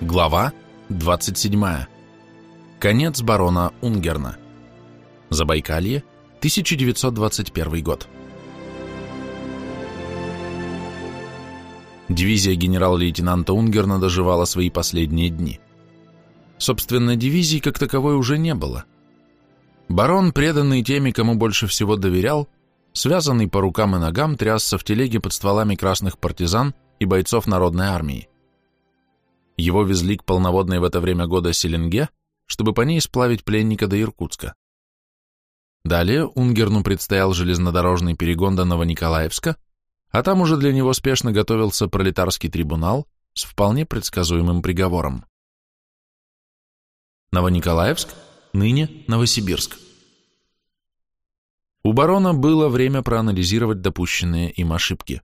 Глава 27. Конец барона Унгерна. Забайкалье, 1921 год. Дивизия генерал-лейтенанта Унгерна доживала свои последние дни. Собственно, дивизии как таковой уже не было. Барон, преданный теми, кому больше всего доверял, связанный по рукам и ногам, трясся в телеге под стволами красных партизан и бойцов народной армии. Его везли к полноводной в это время года Селенге, чтобы по ней сплавить пленника до Иркутска. Далее Унгерну предстоял железнодорожный перегон до Новониколаевска, а там уже для него спешно готовился пролетарский трибунал с вполне предсказуемым приговором. Новониколаевск, ныне Новосибирск. У барона было время проанализировать допущенные им ошибки.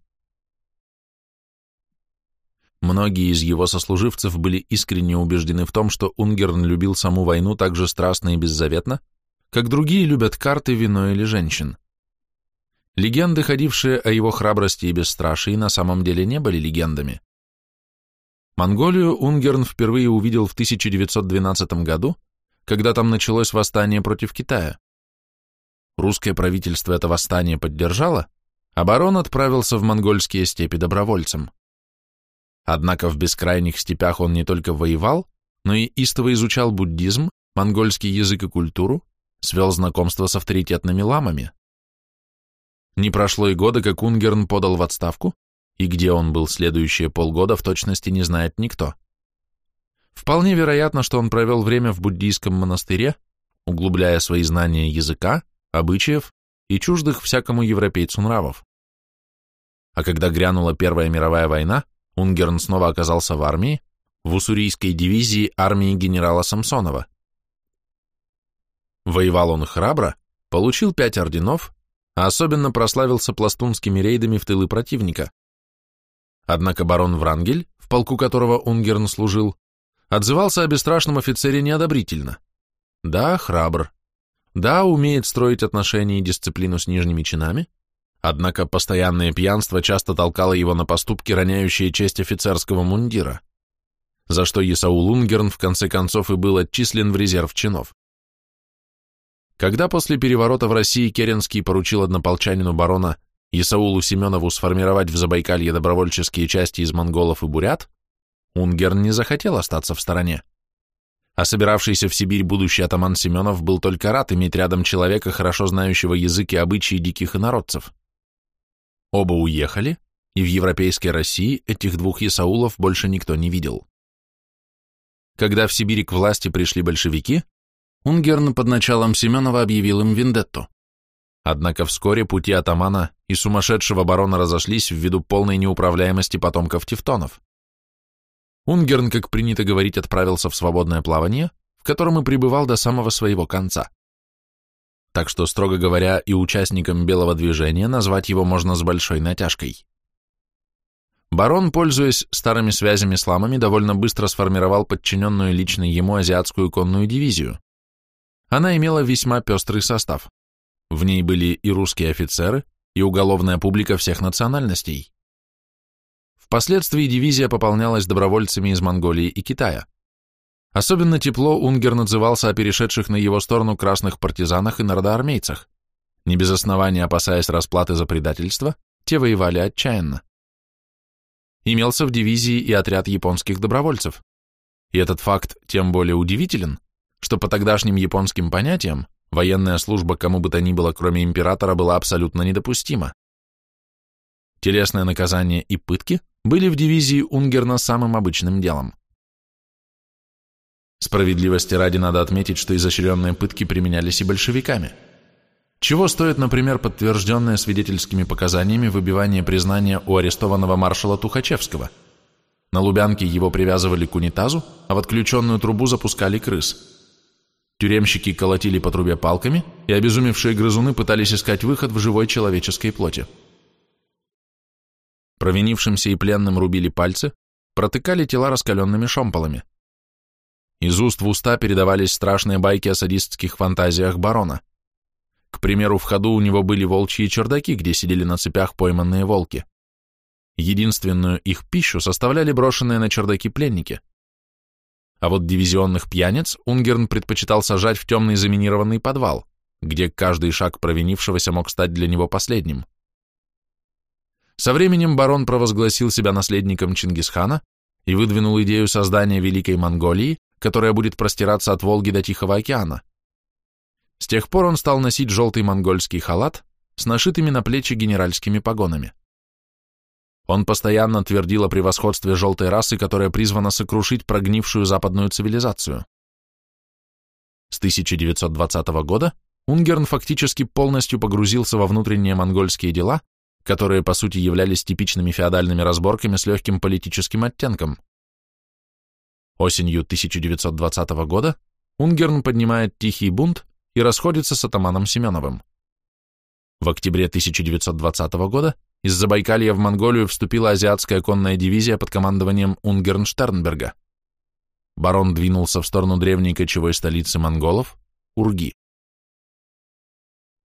Многие из его сослуживцев были искренне убеждены в том, что Унгерн любил саму войну так же страстно и беззаветно, как другие любят карты, вино или женщин. Легенды, ходившие о его храбрости и бесстрашии, на самом деле не были легендами. Монголию Унгерн впервые увидел в 1912 году, когда там началось восстание против Китая. Русское правительство это восстание поддержало, а барон отправился в монгольские степи добровольцем. Однако в бескрайних степях он не только воевал, но и истово изучал буддизм, монгольский язык и культуру, свел знакомство с авторитетными ламами. Не прошло и года, как Унгерн подал в отставку, и где он был следующие полгода, в точности не знает никто. Вполне вероятно, что он провел время в буддийском монастыре, углубляя свои знания языка, обычаев и чуждых всякому европейцу нравов. А когда грянула Первая мировая война, Унгерн снова оказался в армии, в уссурийской дивизии армии генерала Самсонова. Воевал он храбро, получил пять орденов, а особенно прославился пластунскими рейдами в тылы противника. Однако барон Врангель, в полку которого Унгерн служил, отзывался о бесстрашном офицере неодобрительно. Да, храбр. Да, умеет строить отношения и дисциплину с нижними чинами, Однако постоянное пьянство часто толкало его на поступки, роняющие честь офицерского мундира, за что Исаул Унгерн в конце концов и был отчислен в резерв чинов. Когда после переворота в России Керенский поручил однополчанину барона Исаулу Семенову сформировать в Забайкалье добровольческие части из монголов и бурят, Унгерн не захотел остаться в стороне. А собиравшийся в Сибирь будущий атаман Семенов был только рад иметь рядом человека, хорошо знающего язык и обычаи диких инородцев. Оба уехали, и в европейской России этих двух Исаулов больше никто не видел. Когда в Сибири к власти пришли большевики, Унгерн под началом Семенова объявил им вендетту. Однако вскоре пути атамана и сумасшедшего барона разошлись ввиду полной неуправляемости потомков тевтонов. Унгерн, как принято говорить, отправился в свободное плавание, в котором и пребывал до самого своего конца так что, строго говоря, и участником белого движения назвать его можно с большой натяжкой. Барон, пользуясь старыми связями с ламами, довольно быстро сформировал подчиненную лично ему азиатскую конную дивизию. Она имела весьма пестрый состав. В ней были и русские офицеры, и уголовная публика всех национальностей. Впоследствии дивизия пополнялась добровольцами из Монголии и Китая. Особенно тепло Унгер назывался о перешедших на его сторону красных партизанах и народоармейцах. Не без основания опасаясь расплаты за предательство, те воевали отчаянно. Имелся в дивизии и отряд японских добровольцев. И этот факт тем более удивителен, что по тогдашним японским понятиям военная служба кому бы то ни было, кроме императора, была абсолютно недопустима. Телесное наказание и пытки были в дивизии Унгерна самым обычным делом. Справедливости ради надо отметить, что изощренные пытки применялись и большевиками. Чего стоит, например, подтвержденное свидетельскими показаниями выбивание признания у арестованного маршала Тухачевского? На Лубянке его привязывали к унитазу, а в отключенную трубу запускали крыс. Тюремщики колотили по трубе палками, и обезумевшие грызуны пытались искать выход в живой человеческой плоти. Провинившимся и пленным рубили пальцы, протыкали тела раскаленными шомполами. Из уст в уста передавались страшные байки о садистских фантазиях барона. К примеру, в ходу у него были волчьи чердаки, где сидели на цепях пойманные волки. Единственную их пищу составляли брошенные на чердаки пленники. а вот дивизионных пьяниц Унгерн предпочитал сажать в темный заминированный подвал, где каждый шаг провинившегося мог стать для него последним. Со временем барон провозгласил себя наследником Чингисхана и выдвинул идею создания Великой Монголии, которая будет простираться от Волги до Тихого океана. С тех пор он стал носить желтый монгольский халат с нашитыми на плечи генеральскими погонами. Он постоянно твердил о превосходстве желтой расы, которая призвана сокрушить прогнившую западную цивилизацию. С 1920 года Унгерн фактически полностью погрузился во внутренние монгольские дела, которые по сути являлись типичными феодальными разборками с легким политическим оттенком. Осенью 1920 года Унгерн поднимает тихий бунт и расходится с атаманом Семеновым. В октябре 1920 года из Забайкалья в Монголию вступила азиатская конная дивизия под командованием Унгерн Штернберга. Барон двинулся в сторону древней кочевой столицы монголов – Урги.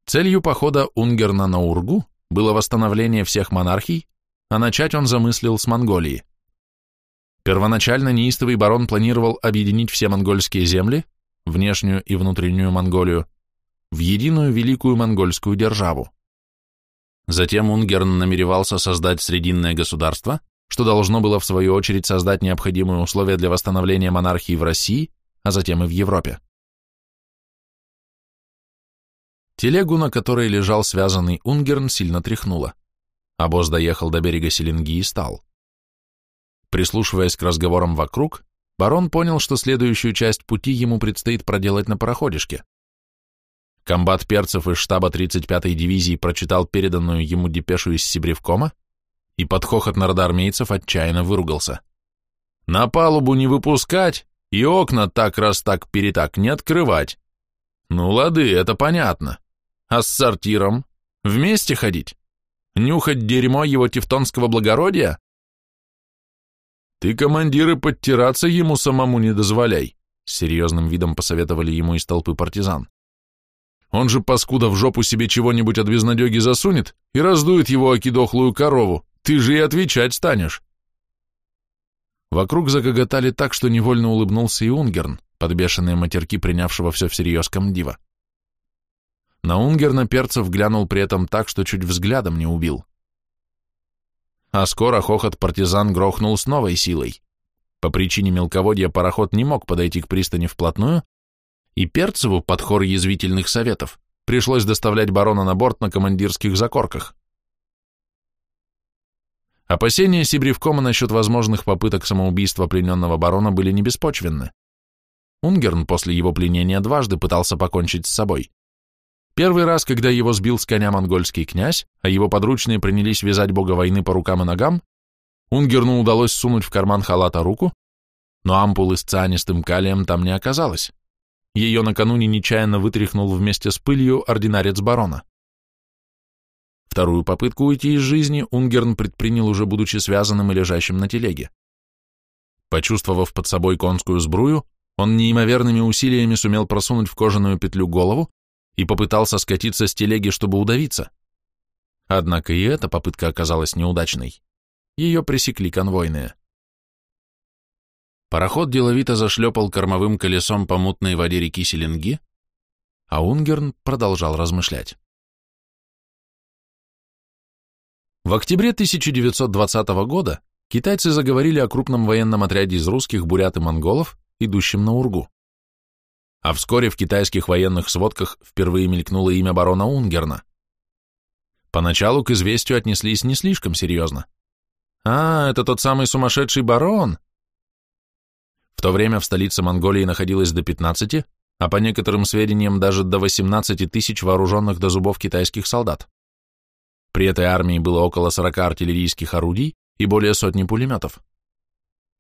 Целью похода Унгерна на Ургу было восстановление всех монархий, а начать он замыслил с Монголии. Первоначально неистовый барон планировал объединить все монгольские земли, внешнюю и внутреннюю Монголию, в единую великую монгольскую державу. Затем Унгерн намеревался создать срединное государство, что должно было в свою очередь создать необходимые условия для восстановления монархии в России, а затем и в Европе. Телегу, на которой лежал связанный Унгерн, сильно тряхнуло. Обоз доехал до берега Селенги и стал. Прислушиваясь к разговорам вокруг, барон понял, что следующую часть пути ему предстоит проделать на пароходишке. Комбат перцев из штаба 35-й дивизии прочитал переданную ему депешу из Сибревкома и под хохот народоармейцев отчаянно выругался. «На палубу не выпускать и окна так раз так перетак не открывать. Ну, лады, это понятно. А с сортиром? Вместе ходить? Нюхать дерьмо его тевтонского благородия? Ты, командиры, подтираться ему самому не дозволяй, с серьезным видом посоветовали ему из толпы партизан. Он же, паскуда, в жопу себе чего-нибудь от безнадеги засунет и раздует его окидохлую корову. Ты же и отвечать станешь. Вокруг загоготали так, что невольно улыбнулся и Унгерн, подбешенные матерки принявшего все всерьез комдива. На Унгерна Перцев глянул при этом так, что чуть взглядом не убил. А скоро хохот партизан грохнул с новой силой. По причине мелководья пароход не мог подойти к пристани вплотную, и Перцеву под хор язвительных советов пришлось доставлять барона на борт на командирских закорках. Опасения Сибревкома насчет возможных попыток самоубийства плененного барона были не беспочвенны. Унгерн после его пленения дважды пытался покончить с собой. Первый раз, когда его сбил с коня монгольский князь, а его подручные принялись вязать бога войны по рукам и ногам, Унгерну удалось сунуть в карман халата руку, но ампулы с цианистым калием там не оказалось. Ее накануне нечаянно вытряхнул вместе с пылью ординарец барона. Вторую попытку уйти из жизни Унгерн предпринял уже будучи связанным и лежащим на телеге. Почувствовав под собой конскую сбрую, он неимоверными усилиями сумел просунуть в кожаную петлю голову и попытался скатиться с телеги, чтобы удавиться. Однако и эта попытка оказалась неудачной. Ее пресекли конвойные. Пароход деловито зашлепал кормовым колесом по мутной воде реки Селенги, а Унгерн продолжал размышлять. В октябре 1920 года китайцы заговорили о крупном военном отряде из русских, бурят и монголов, идущем на Ургу а вскоре в китайских военных сводках впервые мелькнуло имя барона Унгерна. Поначалу к известию отнеслись не слишком серьезно. «А, это тот самый сумасшедший барон!» В то время в столице Монголии находилось до 15, а по некоторым сведениям даже до 18 тысяч вооруженных до зубов китайских солдат. При этой армии было около 40 артиллерийских орудий и более сотни пулеметов.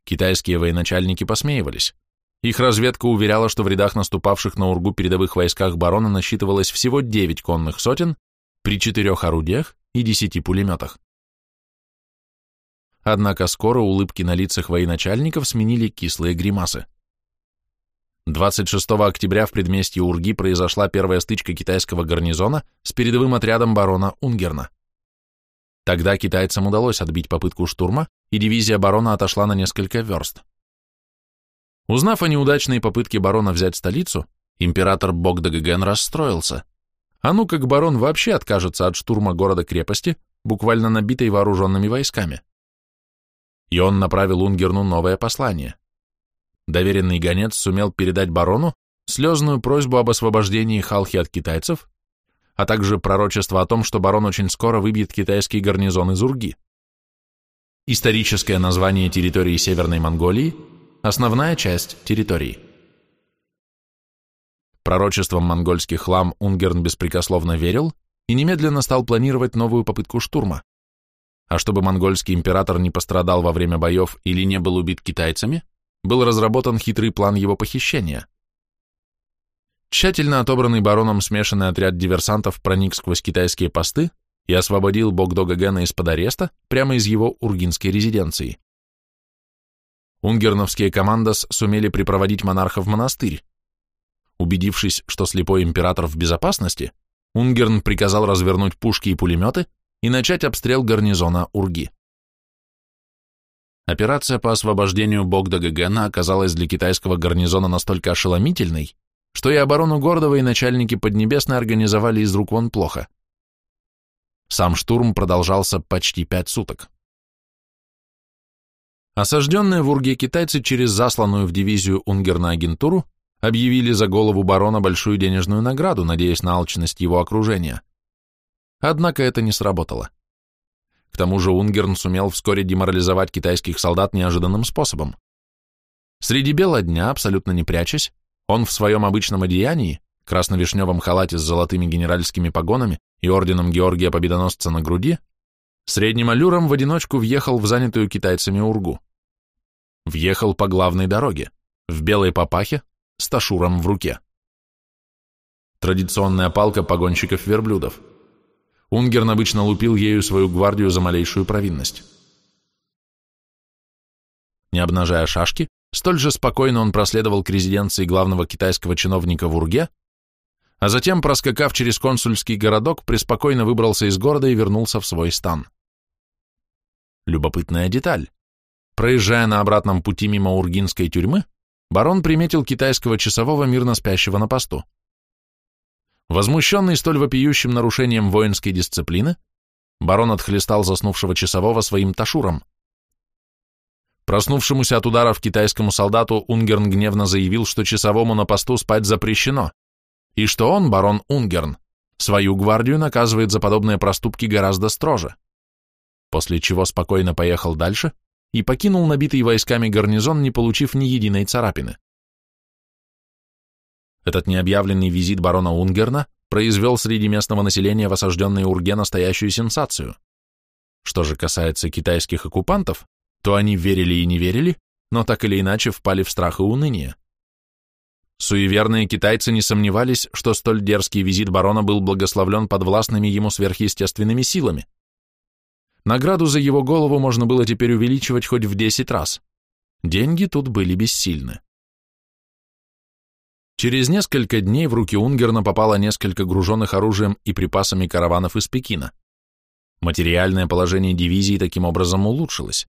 Китайские военачальники посмеивались. Их разведка уверяла, что в рядах наступавших на Ургу передовых войсках барона насчитывалось всего 9 конных сотен при четырех орудиях и 10 пулеметах. Однако скоро улыбки на лицах военачальников сменили кислые гримасы. 26 октября в предместье Урги произошла первая стычка китайского гарнизона с передовым отрядом барона Унгерна. Тогда китайцам удалось отбить попытку штурма, и дивизия барона отошла на несколько верст. Узнав о неудачной попытке барона взять столицу, император Богдагаген расстроился. А ну как барон вообще откажется от штурма города-крепости, буквально набитой вооруженными войсками? И он направил Унгерну новое послание. Доверенный гонец сумел передать барону слезную просьбу об освобождении Халхи от китайцев, а также пророчество о том, что барон очень скоро выбьет китайский гарнизон из Урги. Историческое название территории Северной Монголии – основная часть территории. Пророчеством монгольских лам Унгерн беспрекословно верил и немедленно стал планировать новую попытку штурма. А чтобы монгольский император не пострадал во время боев или не был убит китайцами, был разработан хитрый план его похищения. Тщательно отобранный бароном смешанный отряд диверсантов проник сквозь китайские посты и освободил Богдога Гена из-под ареста прямо из его ургинской резиденции. Унгерновские командос сумели припроводить монарха в монастырь. Убедившись, что слепой император в безопасности, Унгерн приказал развернуть пушки и пулеметы и начать обстрел гарнизона Урги. Операция по освобождению Богдага Гена оказалась для китайского гарнизона настолько ошеломительной, что и оборону Гордова и начальники Поднебесной организовали из рук вон плохо. Сам штурм продолжался почти пять суток. Осажденные в Урге китайцы через засланную в дивизию Унгерна агентуру объявили за голову барона большую денежную награду, надеясь на алчность его окружения. Однако это не сработало. К тому же Унгерн сумел вскоре деморализовать китайских солдат неожиданным способом. Среди бела дня, абсолютно не прячась, он в своем обычном одеянии, красно-вишневом халате с золотыми генеральскими погонами и орденом Георгия Победоносца на груди, средним аллюром в одиночку въехал в занятую китайцами Ургу. Въехал по главной дороге, в белой папахе, с ташуром в руке. Традиционная палка погонщиков-верблюдов. Унгерн обычно лупил ею свою гвардию за малейшую провинность. Не обнажая шашки, столь же спокойно он проследовал к резиденции главного китайского чиновника в Урге, а затем, проскакав через консульский городок, преспокойно выбрался из города и вернулся в свой стан. Любопытная деталь. Проезжая на обратном пути мимо Ургинской тюрьмы, барон приметил китайского часового, мирно спящего на посту. Возмущенный столь вопиющим нарушением воинской дисциплины, барон отхлестал заснувшего часового своим ташуром. Проснувшемуся от ударов китайскому солдату Унгерн гневно заявил, что часовому на посту спать запрещено, и что он, барон Унгерн, свою гвардию наказывает за подобные проступки гораздо строже, после чего спокойно поехал дальше и покинул набитый войсками гарнизон, не получив ни единой царапины. Этот необъявленный визит барона Унгерна произвел среди местного населения в осажденной Урге настоящую сенсацию. Что же касается китайских оккупантов, то они верили и не верили, но так или иначе впали в страх и уныние. Суеверные китайцы не сомневались, что столь дерзкий визит барона был благословлен подвластными ему сверхъестественными силами. Награду за его голову можно было теперь увеличивать хоть в десять раз. Деньги тут были бессильны. Через несколько дней в руки Унгерна попало несколько груженных оружием и припасами караванов из Пекина. Материальное положение дивизии таким образом улучшилось.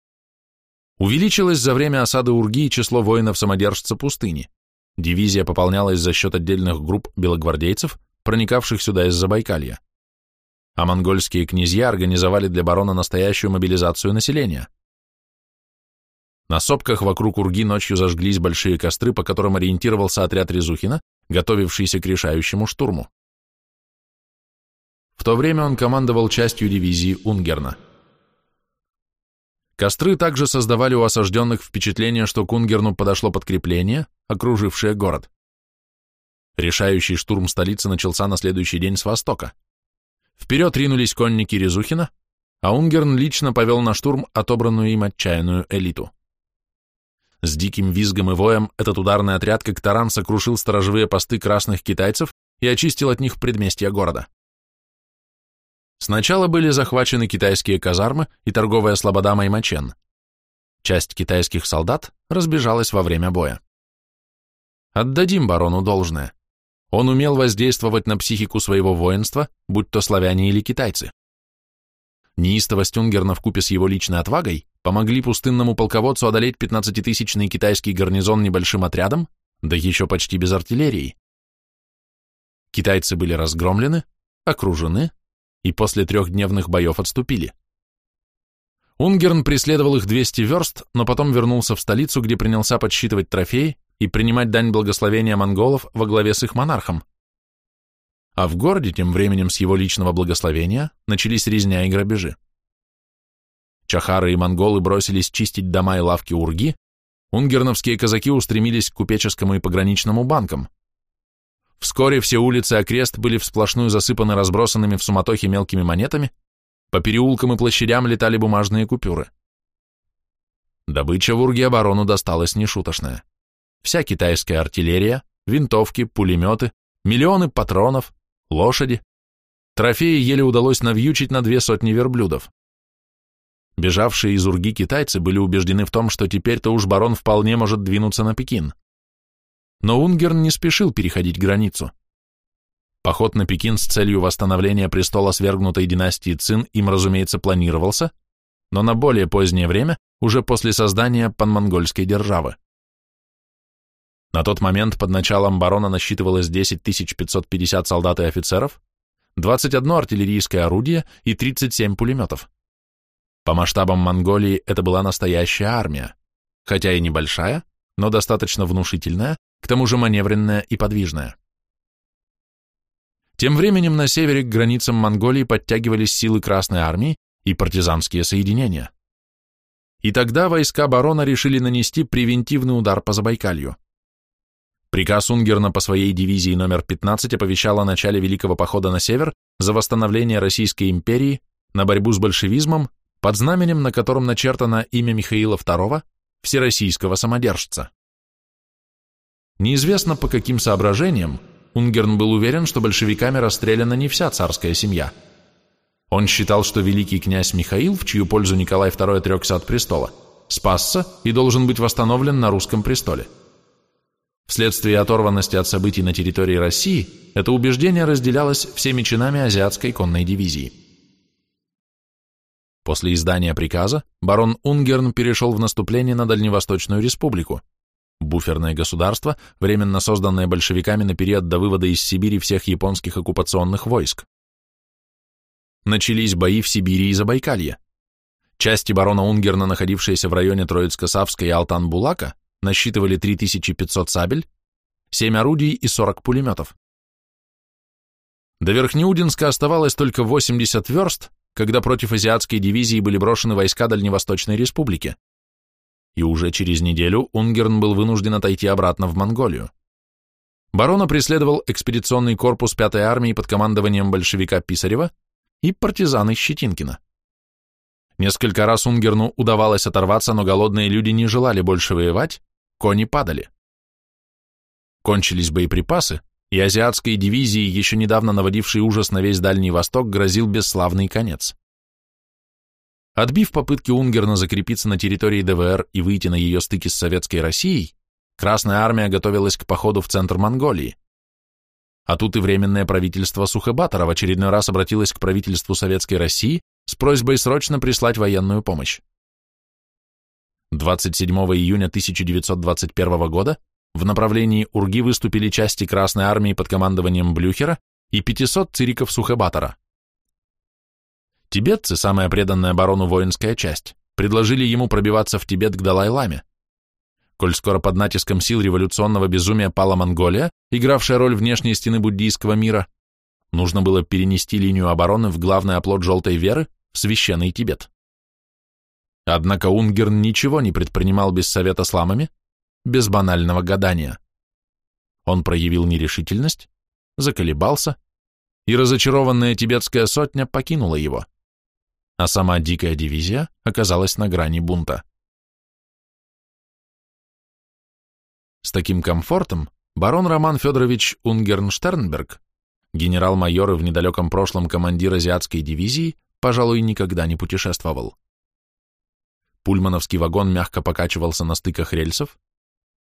Увеличилось за время осады Урги число воинов-самодержца пустыни. Дивизия пополнялась за счет отдельных групп белогвардейцев, проникавших сюда из Забайкалья. А монгольские князья организовали для барона настоящую мобилизацию населения. На сопках вокруг Урги ночью зажглись большие костры, по которым ориентировался отряд Резухина, готовившийся к решающему штурму. В то время он командовал частью дивизии Унгерна. Костры также создавали у осажденных впечатление, что к Унгерну подошло подкрепление, окружившее город. Решающий штурм столицы начался на следующий день с востока. Вперед ринулись конники Резухина, а Унгерн лично повел на штурм отобранную им отчаянную элиту. С диким визгом и воем этот ударный отряд как таран сокрушил сторожевые посты красных китайцев и очистил от них предместья города. Сначала были захвачены китайские казармы и торговая слобода Маймачен. Часть китайских солдат разбежалась во время боя. Отдадим барону должное. Он умел воздействовать на психику своего воинства, будь то славяне или китайцы. Неистовость Унгерна вкупе с его личной отвагой помогли пустынному полководцу одолеть 15-тысячный китайский гарнизон небольшим отрядом, да еще почти без артиллерии. Китайцы были разгромлены, окружены и после трехдневных боев отступили. Унгерн преследовал их 200 верст, но потом вернулся в столицу, где принялся подсчитывать трофеи и принимать дань благословения монголов во главе с их монархом. А в городе, тем временем с его личного благословения, начались резня и грабежи. Чахары и монголы бросились чистить дома и лавки Урги, унгерновские казаки устремились к купеческому и пограничному банкам. Вскоре все улицы окрест были всплошную засыпаны разбросанными в суматохе мелкими монетами, по переулкам и площадям летали бумажные купюры. Добыча в Урге оборону досталась нешуточная. Вся китайская артиллерия, винтовки, пулеметы, миллионы патронов, лошади. Трофеи еле удалось навьючить на две сотни верблюдов. Бежавшие из Урги китайцы были убеждены в том, что теперь-то уж барон вполне может двинуться на Пекин. Но Унгерн не спешил переходить границу. Поход на Пекин с целью восстановления престола свергнутой династии Цин им, разумеется, планировался, но на более позднее время, уже после создания панмонгольской державы. На тот момент под началом барона насчитывалось 10 550 солдат и офицеров, 21 артиллерийское орудие и 37 пулеметов. По масштабам Монголии это была настоящая армия, хотя и небольшая, но достаточно внушительная, к тому же маневренная и подвижная. Тем временем на севере к границам Монголии подтягивались силы Красной Армии и партизанские соединения. И тогда войска барона решили нанести превентивный удар по Забайкалью. Приказ Унгерна по своей дивизии номер 15 оповещал о начале Великого похода на север за восстановление Российской империи, на борьбу с большевизмом, под знаменем, на котором начертано имя Михаила II, всероссийского самодержца. Неизвестно по каким соображениям, Унгерн был уверен, что большевиками расстреляна не вся царская семья. Он считал, что великий князь Михаил, в чью пользу Николай II отрекся от престола, спасся и должен быть восстановлен на русском престоле. Вследствие оторванности от событий на территории России, это убеждение разделялось всеми чинами азиатской конной дивизии. После издания приказа барон Унгерн перешел в наступление на Дальневосточную республику, буферное государство, временно созданное большевиками на период до вывода из Сибири всех японских оккупационных войск. Начались бои в Сибири и Забайкалье. Части барона Унгерна, находившиеся в районе Троицко-Савска и Алтан-Булака, насчитывали 3500 сабель, 7 орудий и 40 пулеметов. До Верхнеудинска оставалось только 80 верст, когда против азиатской дивизии были брошены войска Дальневосточной республики и уже через неделю Унгерн был вынужден отойти обратно в Монголию. Барона преследовал экспедиционный корпус 5-й армии под командованием большевика Писарева и партизаны Щетинкина. Несколько раз Унгерну удавалось оторваться, но голодные люди не желали больше воевать, кони падали. Кончились боеприпасы, и азиатской дивизии, еще недавно наводившей ужас на весь Дальний Восток, грозил бесславный конец. Отбив попытки Унгерна закрепиться на территории ДВР и выйти на ее стыки с Советской Россией, Красная Армия готовилась к походу в центр Монголии. А тут и Временное правительство Сухобатора в очередной раз обратилось к правительству Советской России с просьбой срочно прислать военную помощь. 27 июня 1921 года в направлении Урги выступили части Красной Армии под командованием Блюхера и 500 цириков Сухобатора. Тибетцы, самая преданная барону воинская часть, предложили ему пробиваться в Тибет к Далай-Ламе. Коль скоро под натиском сил революционного безумия пала Монголия, игравшая роль внешней стены буддийского мира, нужно было перенести линию обороны в главный оплот желтой веры, в священный Тибет. Однако Унгерн ничего не предпринимал без совета с ламами, без банального гадания. Он проявил нерешительность, заколебался, и разочарованная тибетская сотня покинула его а сама дикая дивизия оказалась на грани бунта. С таким комфортом барон Роман Федорович Унгернштернберг, генерал-майор и в недалеком прошлом командир азиатской дивизии, пожалуй, никогда не путешествовал. Пульмановский вагон мягко покачивался на стыках рельсов,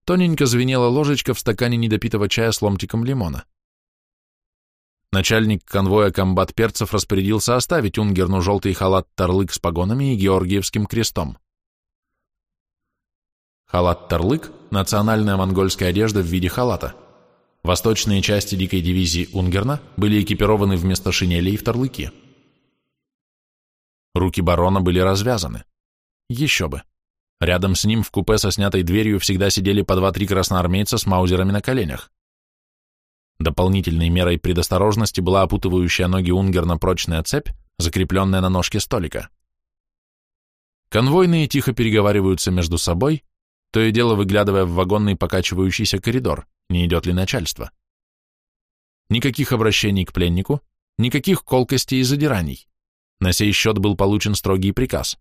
тоненько звенела ложечка в стакане недопитого чая с ломтиком лимона. начальник конвоя комбат-перцев распорядился оставить Унгерну желтый халат-тарлык с погонами и георгиевским крестом. Халат-тарлык – национальная монгольская одежда в виде халата. Восточные части дикой дивизии Унгерна были экипированы вместо шинелей в тарлыки. Руки барона были развязаны. Еще бы. Рядом с ним в купе со снятой дверью всегда сидели по два-три красноармейца с маузерами на коленях. Дополнительной мерой предосторожности была опутывающая ноги Унгерна прочная цепь, закрепленная на ножке столика. Конвойные тихо переговариваются между собой, то и дело выглядывая в вагонный покачивающийся коридор, не идет ли начальство. Никаких обращений к пленнику, никаких колкостей и задираний. На сей счет был получен строгий приказ.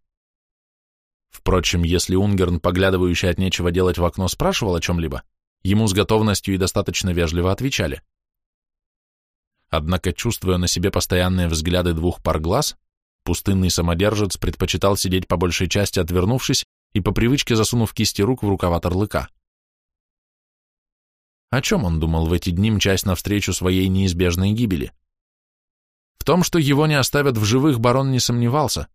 Впрочем, если Унгерн, поглядывающий от нечего делать в окно, спрашивал о чем-либо, ему с готовностью и достаточно вежливо отвечали. Однако, чувствуя на себе постоянные взгляды двух пар глаз, пустынный самодержец предпочитал сидеть по большей части отвернувшись и по привычке засунув кисти рук в рукава торлыка. О чем он думал в эти дни, мчась навстречу своей неизбежной гибели? В том, что его не оставят в живых, барон не сомневался,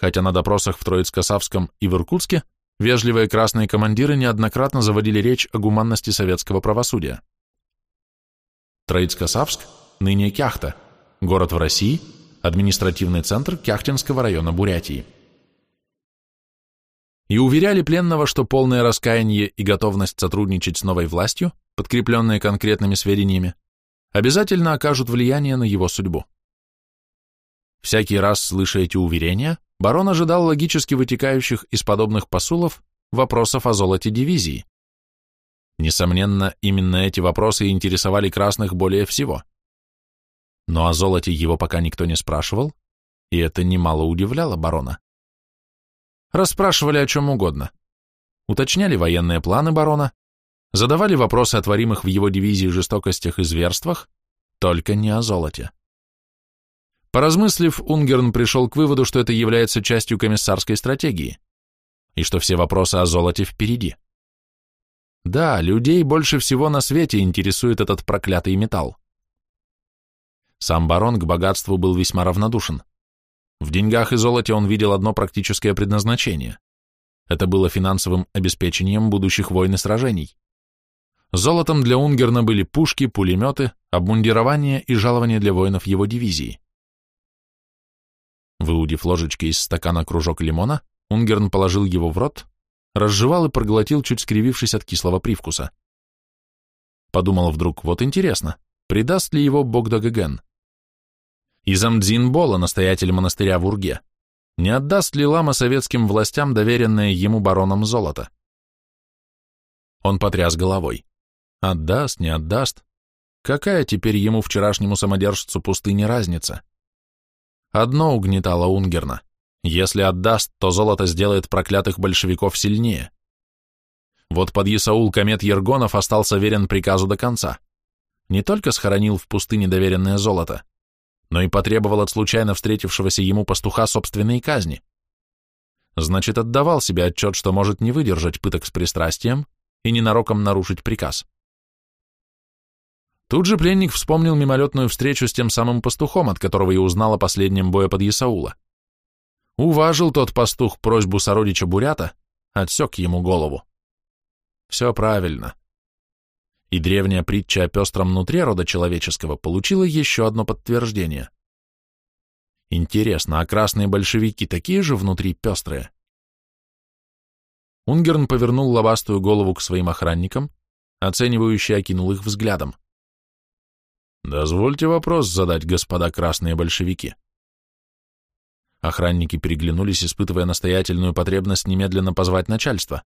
хотя на допросах в Троицко-Савском и в Иркутске вежливые красные командиры неоднократно заводили речь о гуманности советского правосудия. Троицко-Савск, ныне Кяхта, город в России, административный центр Кяхтинского района Бурятии и уверяли пленного, что полное раскаяние и готовность сотрудничать с новой властью, подкрепленные конкретными сведениями, обязательно окажут влияние на его судьбу. Всякий раз, слыша эти уверения, барон ожидал логически вытекающих из подобных посулов вопросов о золоте дивизии. Несомненно, именно эти вопросы интересовали красных более всего. Но о золоте его пока никто не спрашивал, и это немало удивляло барона. Расспрашивали о чем угодно. Уточняли военные планы барона, задавали вопросы о творимых в его дивизии жестокостях и зверствах, только не о золоте. Поразмыслив, Унгерн пришел к выводу, что это является частью комиссарской стратегии, и что все вопросы о золоте впереди. Да, людей больше всего на свете интересует этот проклятый металл. Сам барон к богатству был весьма равнодушен. В деньгах и золоте он видел одно практическое предназначение. Это было финансовым обеспечением будущих войн и сражений. Золотом для Унгерна были пушки, пулеметы, обмундирование и жалование для воинов его дивизии. Выудив ложечкой из стакана кружок лимона, Унгерн положил его в рот, разжевал и проглотил, чуть скривившись от кислого привкуса. Подумал вдруг, вот интересно, предаст ли его Богдагаген? И Замдзин Бола, настоятель монастыря в Урге, не отдаст ли лама советским властям доверенное ему бароном золото? Он потряс головой. Отдаст, не отдаст. Какая теперь ему вчерашнему самодержцу пустыни разница? Одно угнетало Унгерна. Если отдаст, то золото сделает проклятых большевиков сильнее. Вот под Исаул комет Ергонов остался верен приказу до конца. Не только схоронил в пустыне доверенное золото, но и потребовал от случайно встретившегося ему пастуха собственной казни. Значит, отдавал себе отчет, что может не выдержать пыток с пристрастием и ненароком нарушить приказ. Тут же пленник вспомнил мимолетную встречу с тем самым пастухом, от которого и узнал о последнем бое под Исаула. Уважил тот пастух просьбу сородича Бурята, отсек ему голову. Все правильно и древняя притча о пестром внутри рода человеческого получила еще одно подтверждение. Интересно, а красные большевики такие же внутри пестрые? Унгерн повернул лобастую голову к своим охранникам, оценивающе окинул их взглядом. «Дозвольте вопрос задать, господа красные большевики». Охранники переглянулись, испытывая настоятельную потребность немедленно позвать начальство.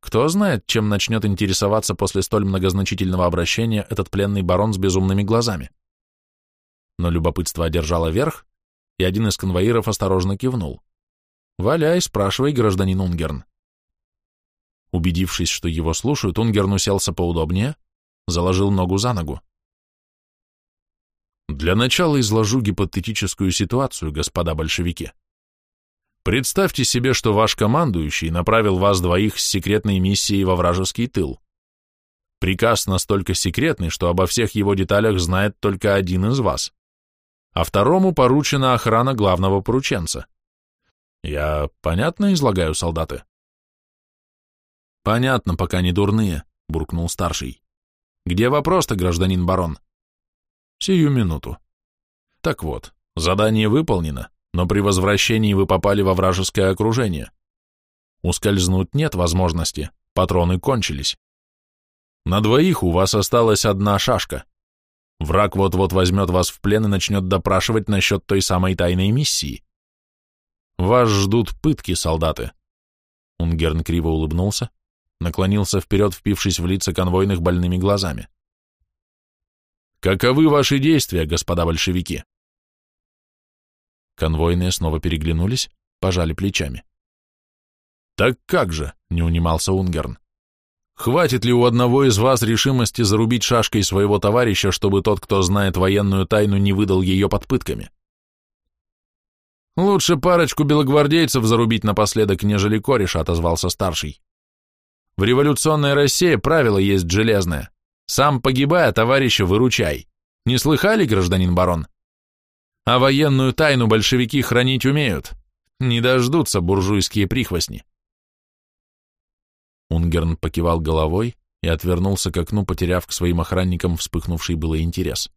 Кто знает, чем начнет интересоваться после столь многозначительного обращения этот пленный барон с безумными глазами. Но любопытство одержало верх, и один из конвоиров осторожно кивнул. «Валяй, спрашивай, гражданин Унгерн». Убедившись, что его слушают, Унгерн уселся поудобнее, заложил ногу за ногу. Для начала изложу гипотетическую ситуацию, господа большевики. Представьте себе, что ваш командующий направил вас двоих с секретной миссией во вражеский тыл. Приказ настолько секретный, что обо всех его деталях знает только один из вас. А второму поручена охрана главного порученца. Я понятно излагаю, солдаты? Понятно, пока не дурные, буркнул старший. Где вопрос-то, гражданин барон? Сию минуту. Так вот, задание выполнено, но при возвращении вы попали во вражеское окружение. Ускользнуть нет возможности, патроны кончились. На двоих у вас осталась одна шашка. Враг вот-вот возьмет вас в плен и начнет допрашивать насчет той самой тайной миссии. Вас ждут пытки, солдаты. Унгерн криво улыбнулся, наклонился вперед, впившись в лица конвойных больными глазами. Каковы ваши действия, господа большевики? Конвойные снова переглянулись, пожали плечами. Так как же, не унимался Унгерн. Хватит ли у одного из вас решимости зарубить шашкой своего товарища, чтобы тот, кто знает военную тайну, не выдал ее под пытками? Лучше парочку белогвардейцев зарубить напоследок, нежели кореша, отозвался старший. В революционной России правило есть железное. Сам погибай, а товарища выручай. Не слыхали, гражданин барон? А военную тайну большевики хранить умеют. Не дождутся буржуйские прихвостни. Унгерн покивал головой и отвернулся к окну, потеряв к своим охранникам вспыхнувший было интерес.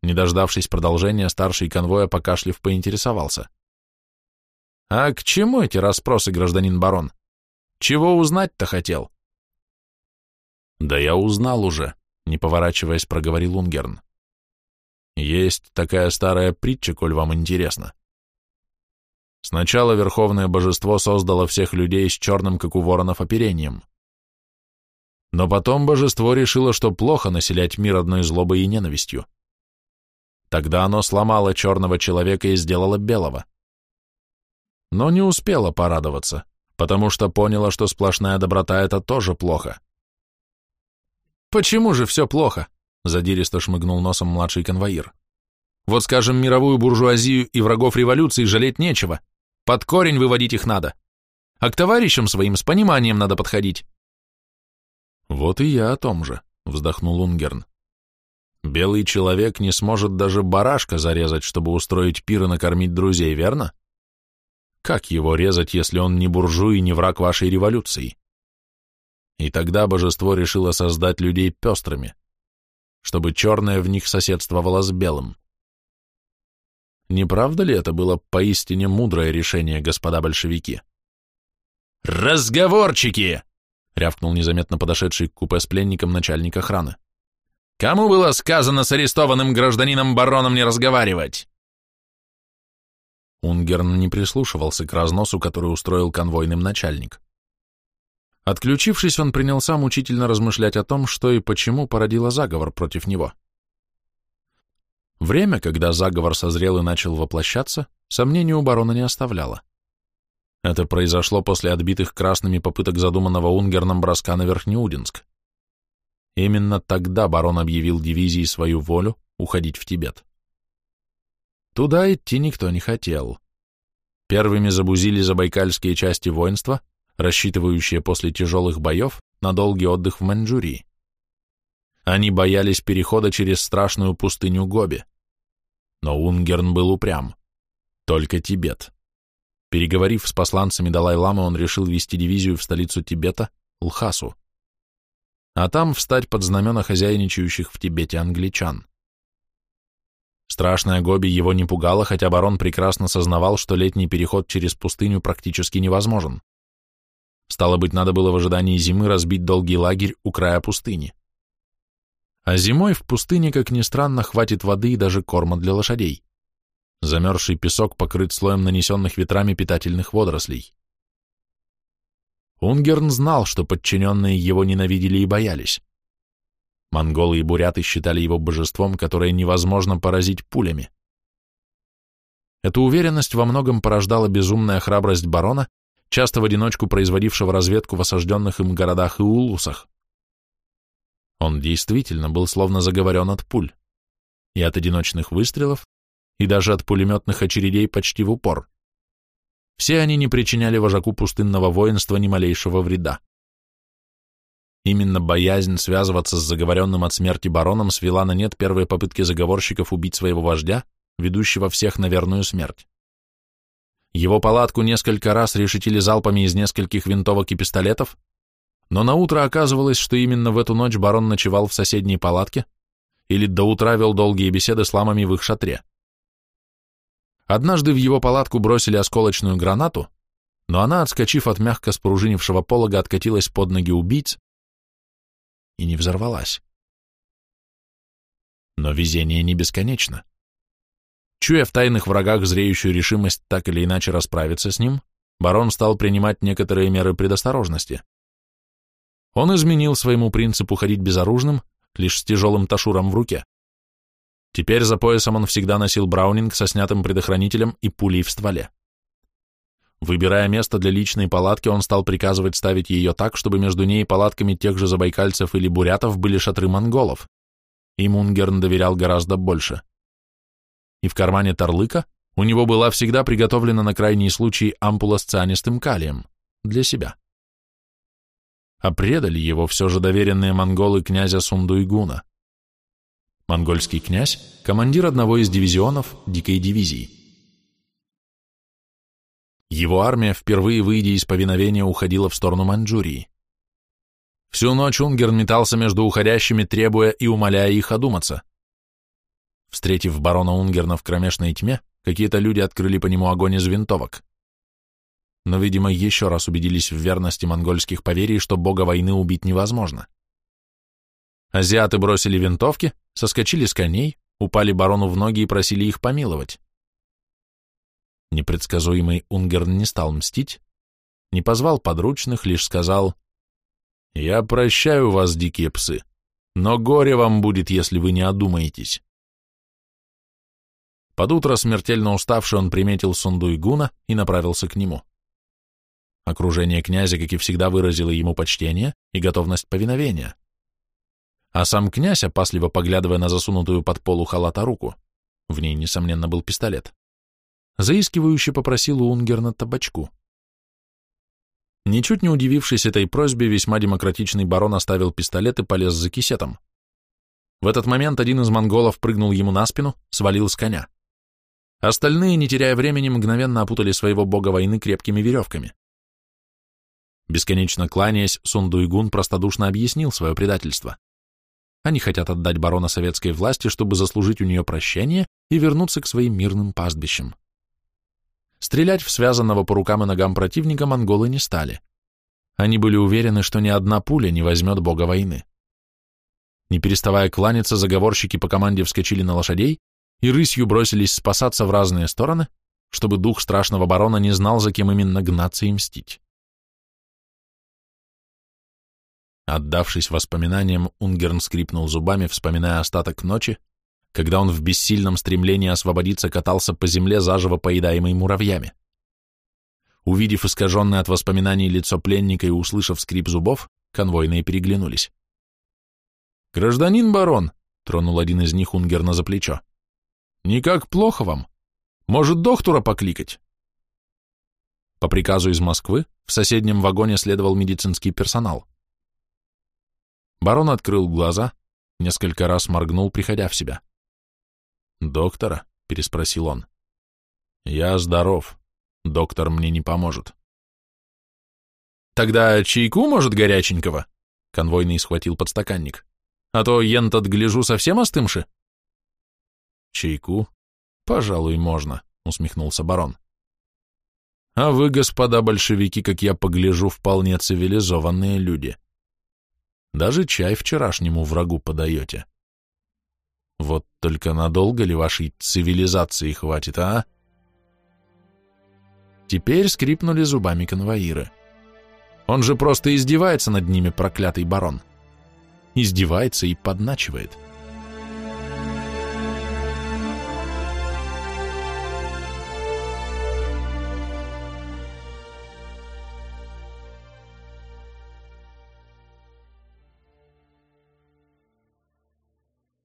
Не дождавшись продолжения, старший конвоя, покашлив, поинтересовался. «А к чему эти расспросы, гражданин барон? Чего узнать-то хотел?» «Да я узнал уже», — не поворачиваясь, проговорил Унгерн. «Есть такая старая притча, коль вам интересно. Сначала Верховное Божество создало всех людей с черным, как у воронов, оперением. Но потом Божество решило, что плохо населять мир одной злобой и ненавистью. Тогда оно сломало черного человека и сделало белого. Но не успело порадоваться, потому что поняло, что сплошная доброта — это тоже плохо. «Почему же все плохо?» — задиристо шмыгнул носом младший конвоир. «Вот, скажем, мировую буржуазию и врагов революции жалеть нечего. Под корень выводить их надо. А к товарищам своим с пониманием надо подходить». «Вот и я о том же», — вздохнул Унгерн. Белый человек не сможет даже барашка зарезать, чтобы устроить пир и накормить друзей, верно? Как его резать, если он не буржуй и не враг вашей революции? И тогда божество решило создать людей пестрыми, чтобы черное в них соседствовало с белым. Не правда ли это было поистине мудрое решение, господа большевики? «Разговорчики!» — рявкнул незаметно подошедший к купе с пленником начальник охраны. Кому было сказано с арестованным гражданином-бароном не разговаривать?» Унгерн не прислушивался к разносу, который устроил конвойным начальник. Отключившись, он принялся мучительно размышлять о том, что и почему породило заговор против него. Время, когда заговор созрел и начал воплощаться, сомнений у барона не оставляло. Это произошло после отбитых красными попыток задуманного Унгерном броска на Верхнеудинск. Именно тогда барон объявил дивизии свою волю уходить в Тибет. Туда идти никто не хотел. Первыми забузили забайкальские части воинства, рассчитывающие после тяжелых боев на долгий отдых в Маньчжурии. Они боялись перехода через страшную пустыню Гоби. Но Унгерн был упрям. Только Тибет. Переговорив с посланцами Далай-ламы, он решил вести дивизию в столицу Тибета, Лхасу а там встать под знамена хозяйничающих в Тибете англичан. Страшная Гоби его не пугала, хотя барон прекрасно сознавал, что летний переход через пустыню практически невозможен. Стало быть, надо было в ожидании зимы разбить долгий лагерь у края пустыни. А зимой в пустыне, как ни странно, хватит воды и даже корма для лошадей. Замерзший песок покрыт слоем нанесенных ветрами питательных водорослей. Унгерн знал, что подчиненные его ненавидели и боялись. Монголы и буряты считали его божеством, которое невозможно поразить пулями. Эту уверенность во многом порождала безумная храбрость барона, часто в одиночку производившего разведку в осажденных им городах и улусах. Он действительно был словно заговорен от пуль, и от одиночных выстрелов, и даже от пулеметных очередей почти в упор. Все они не причиняли вожаку пустынного воинства ни малейшего вреда. Именно боязнь связываться с заговоренным от смерти бароном свела на нет первые попытки заговорщиков убить своего вождя, ведущего всех на верную смерть. Его палатку несколько раз решетили залпами из нескольких винтовок и пистолетов, но на утро оказывалось, что именно в эту ночь барон ночевал в соседней палатке или до утра вел долгие беседы с ламами в их шатре. Однажды в его палатку бросили осколочную гранату, но она, отскочив от мягко спружинившего полога, откатилась под ноги убийц и не взорвалась. Но везение не бесконечно. Чуя в тайных врагах зреющую решимость так или иначе расправиться с ним, барон стал принимать некоторые меры предосторожности. Он изменил своему принципу ходить безоружным, лишь с тяжелым ташуром в руке. Теперь за поясом он всегда носил браунинг со снятым предохранителем и пулей в стволе. Выбирая место для личной палатки, он стал приказывать ставить ее так, чтобы между ней и палатками тех же забайкальцев или бурятов были шатры монголов. Им Унгерн доверял гораздо больше. И в кармане Тарлыка у него была всегда приготовлена на крайний случай ампула с цианистым калием. Для себя. А предали его все же доверенные монголы князя Сундуйгуна. Монгольский князь – командир одного из дивизионов Дикой дивизии. Его армия, впервые выйдя из повиновения, уходила в сторону Маньчжурии. Всю ночь Унгерн метался между уходящими, требуя и умоляя их одуматься. Встретив барона Унгерна в кромешной тьме, какие-то люди открыли по нему огонь из винтовок. Но, видимо, еще раз убедились в верности монгольских поверий, что бога войны убить невозможно. Азиаты бросили винтовки, соскочили с коней, упали барону в ноги и просили их помиловать. Непредсказуемый Унгерн не стал мстить, не позвал подручных, лишь сказал «Я прощаю вас, дикие псы, но горе вам будет, если вы не одумаетесь». Под утро, смертельно уставший, он приметил Сундуйгуна и направился к нему. Окружение князя, как и всегда, выразило ему почтение и готовность повиновения. А сам князь, опасливо поглядывая на засунутую под полу халата руку, в ней, несомненно, был пистолет, заискивающе попросил у Унгерна табачку. Ничуть не удивившись этой просьбе, весьма демократичный барон оставил пистолет и полез за кисетом. В этот момент один из монголов прыгнул ему на спину, свалил с коня. Остальные, не теряя времени, мгновенно опутали своего бога войны крепкими веревками. Бесконечно кланяясь, Сундуйгун простодушно объяснил свое предательство. Они хотят отдать барона советской власти, чтобы заслужить у нее прощение и вернуться к своим мирным пастбищам. Стрелять в связанного по рукам и ногам противника монголы не стали. Они были уверены, что ни одна пуля не возьмет бога войны. Не переставая кланяться, заговорщики по команде вскочили на лошадей и рысью бросились спасаться в разные стороны, чтобы дух страшного барона не знал, за кем именно гнаться и мстить. Отдавшись воспоминаниям, Унгерн скрипнул зубами, вспоминая остаток ночи, когда он в бессильном стремлении освободиться катался по земле, заживо поедаемой муравьями. Увидев искаженное от воспоминаний лицо пленника и услышав скрип зубов, конвойные переглянулись. «Гражданин барон!» — тронул один из них Унгерна за плечо. «Никак плохо вам. Может, доктора покликать?» По приказу из Москвы в соседнем вагоне следовал медицинский персонал. Барон открыл глаза, несколько раз моргнул, приходя в себя. «Доктора?» — переспросил он. «Я здоров. Доктор мне не поможет». «Тогда чайку, может, горяченького?» Конвойный схватил подстаканник. «А то ентот, гляжу, совсем остымши». «Чайку? Пожалуй, можно», — усмехнулся барон. «А вы, господа большевики, как я погляжу, вполне цивилизованные люди. Даже чай вчерашнему врагу подаете». Вот только надолго ли вашей цивилизации хватит, а? Теперь скрипнули зубами конвоиры. Он же просто издевается над ними, проклятый барон. Издевается и подначивает. —